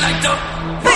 light up.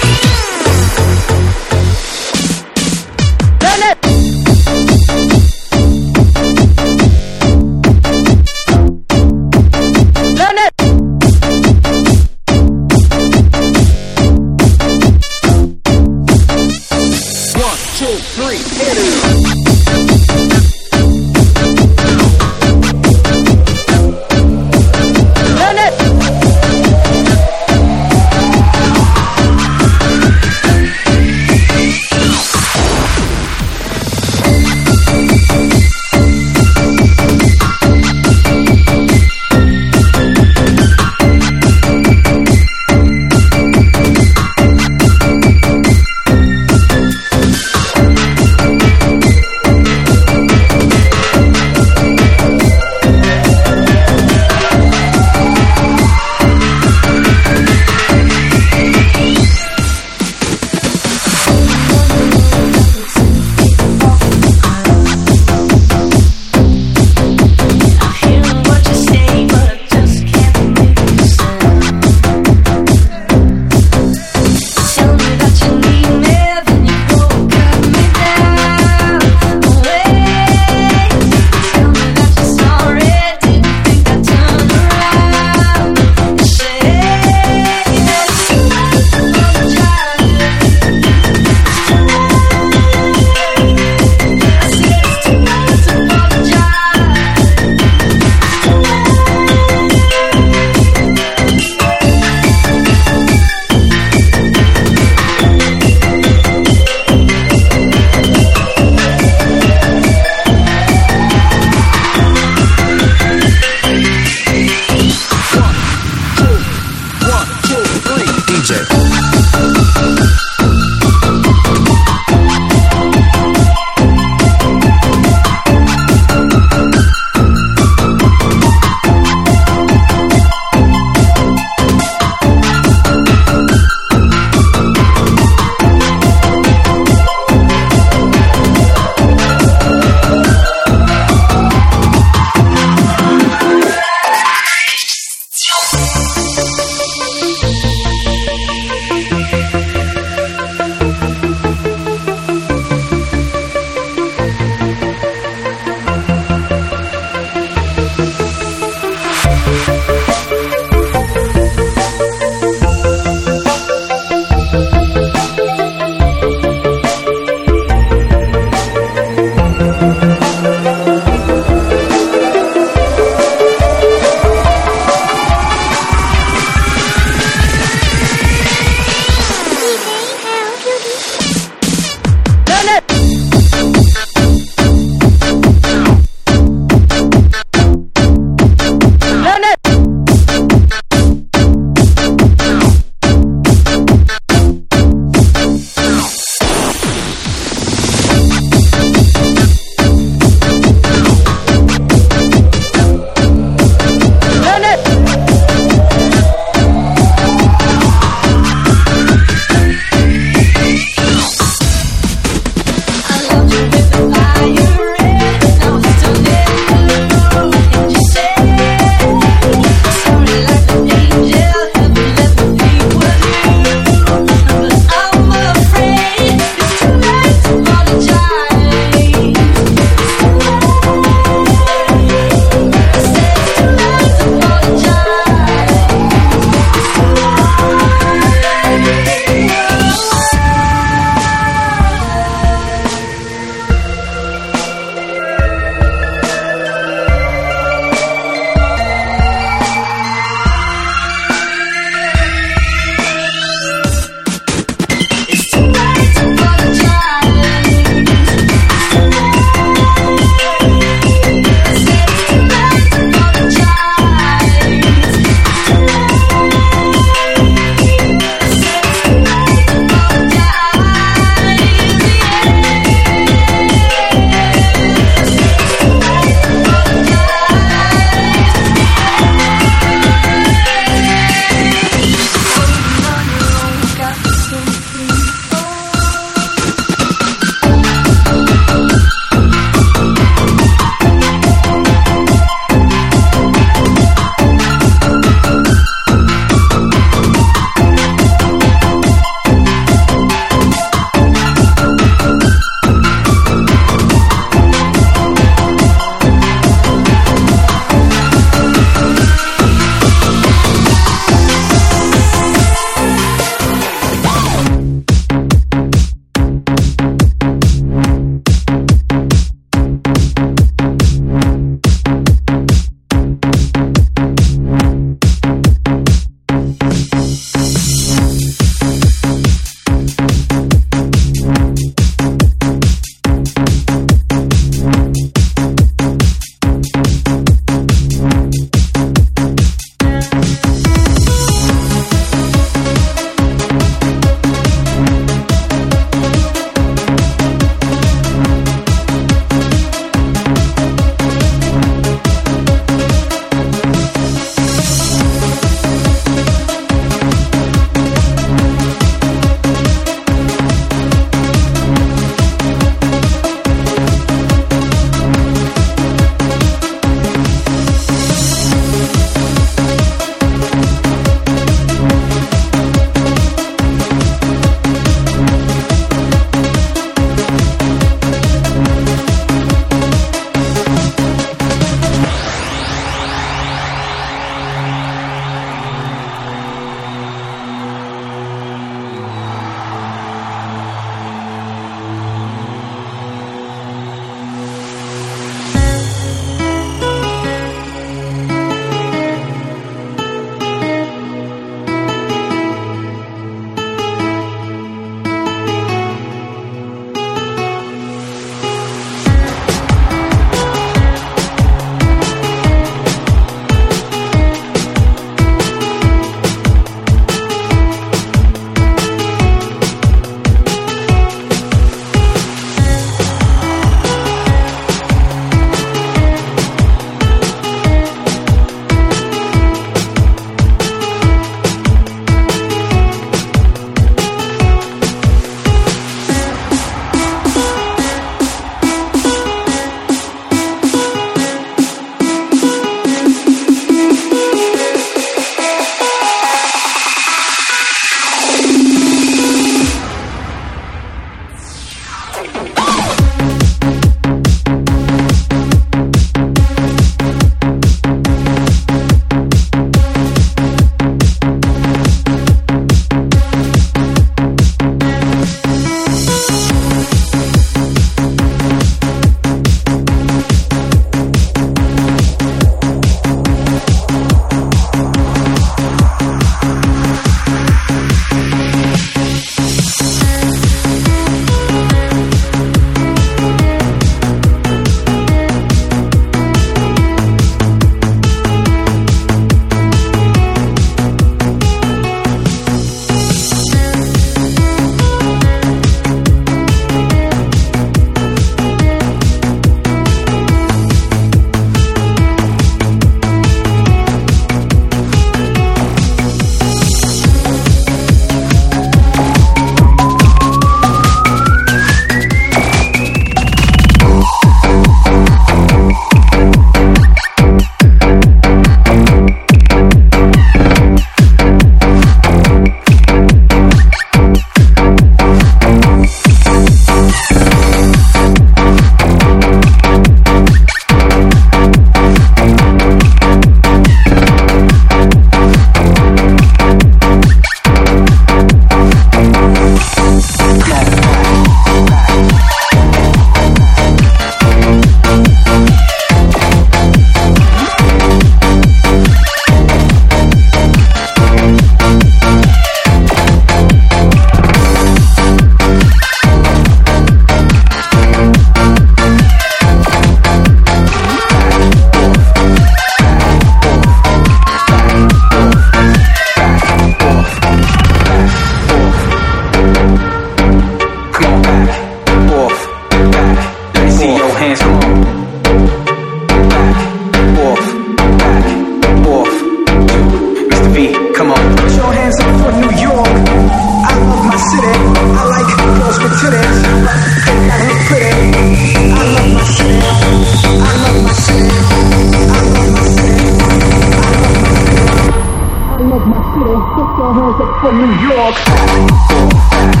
I'm from New York.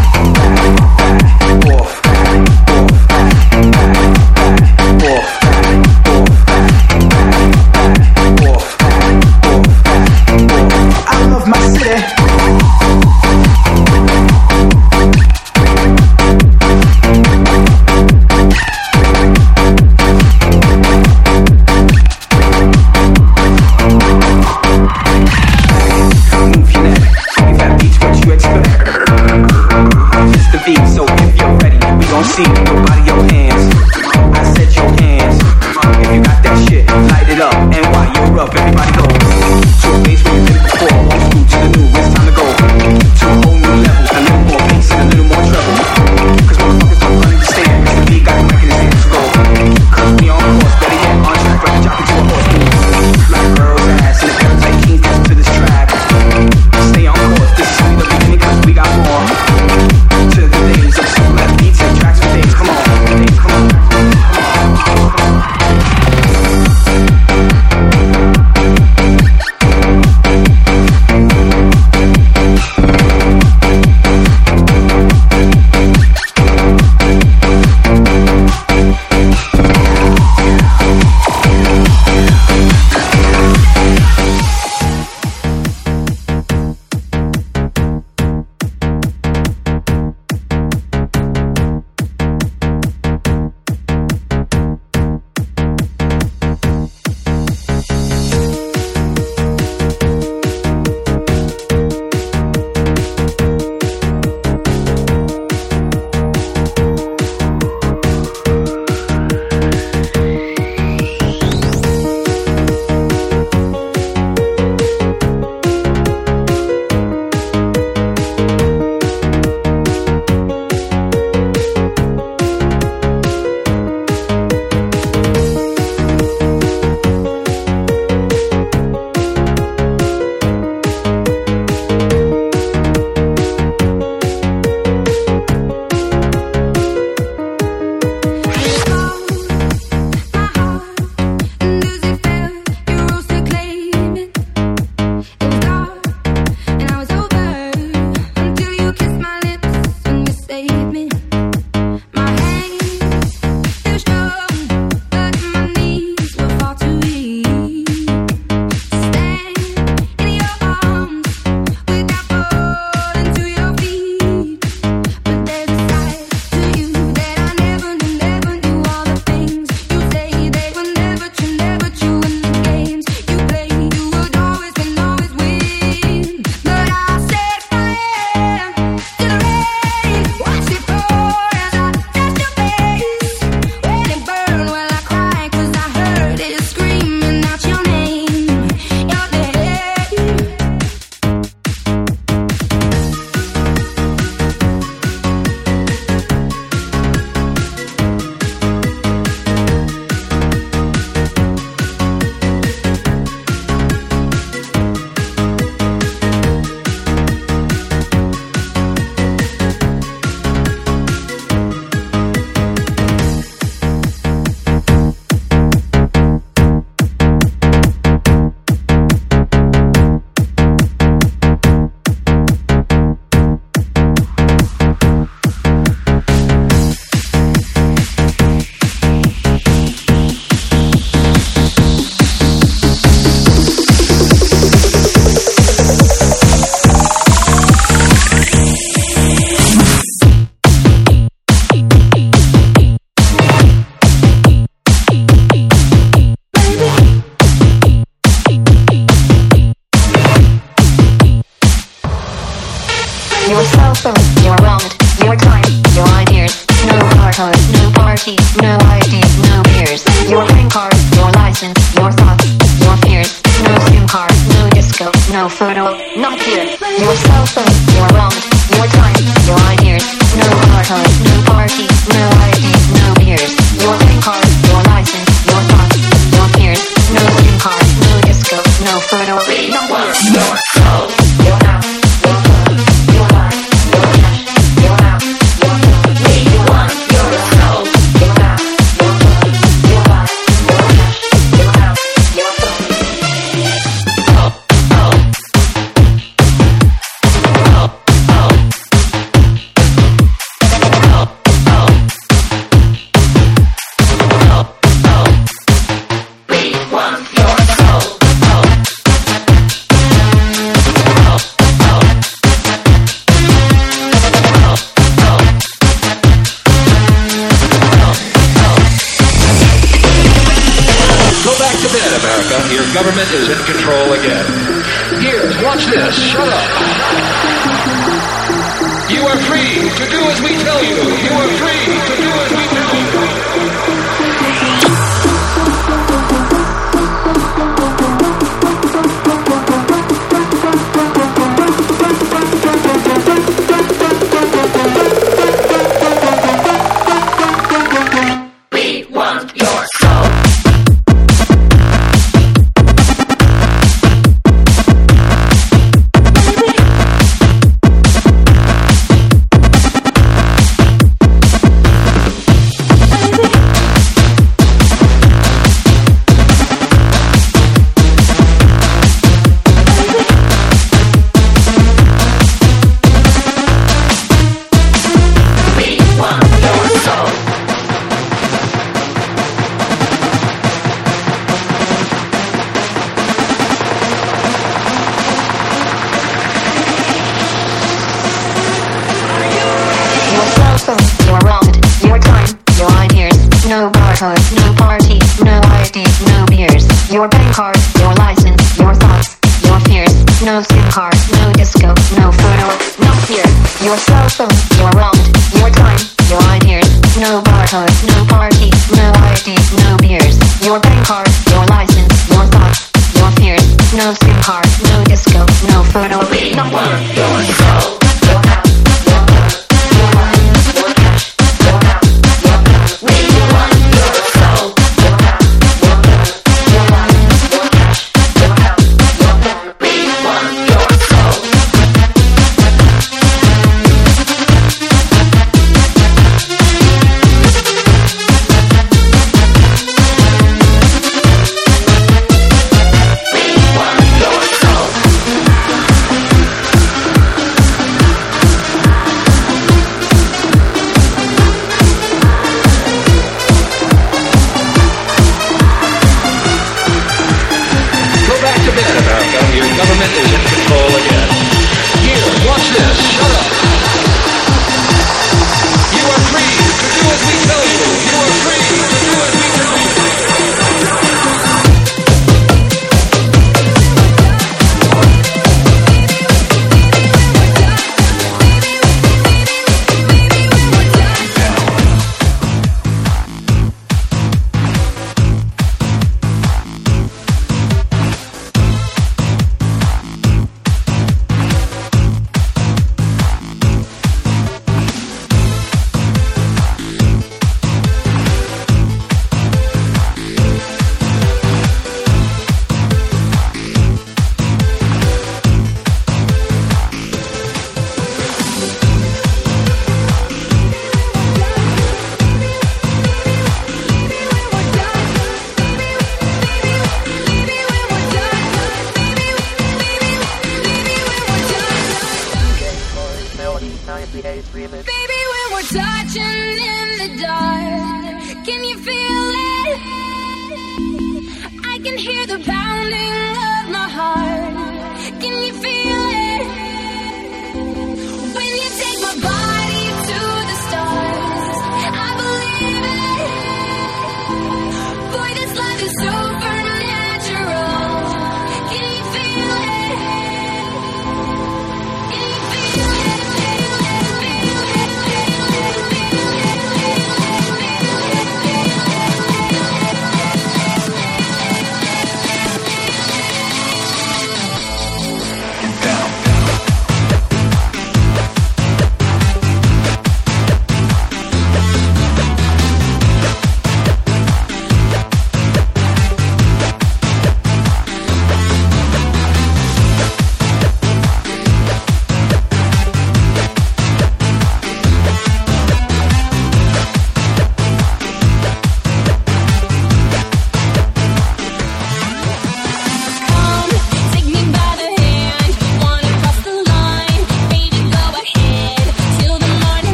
photo, no photo, not here. Your cell phone, your wrong, your time, your ideas, no hard time, no party, no ID, no beers. Your bank card, your license, your thoughts, your fears, no SIM card, no disco, no photo, no work, no.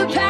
The pounding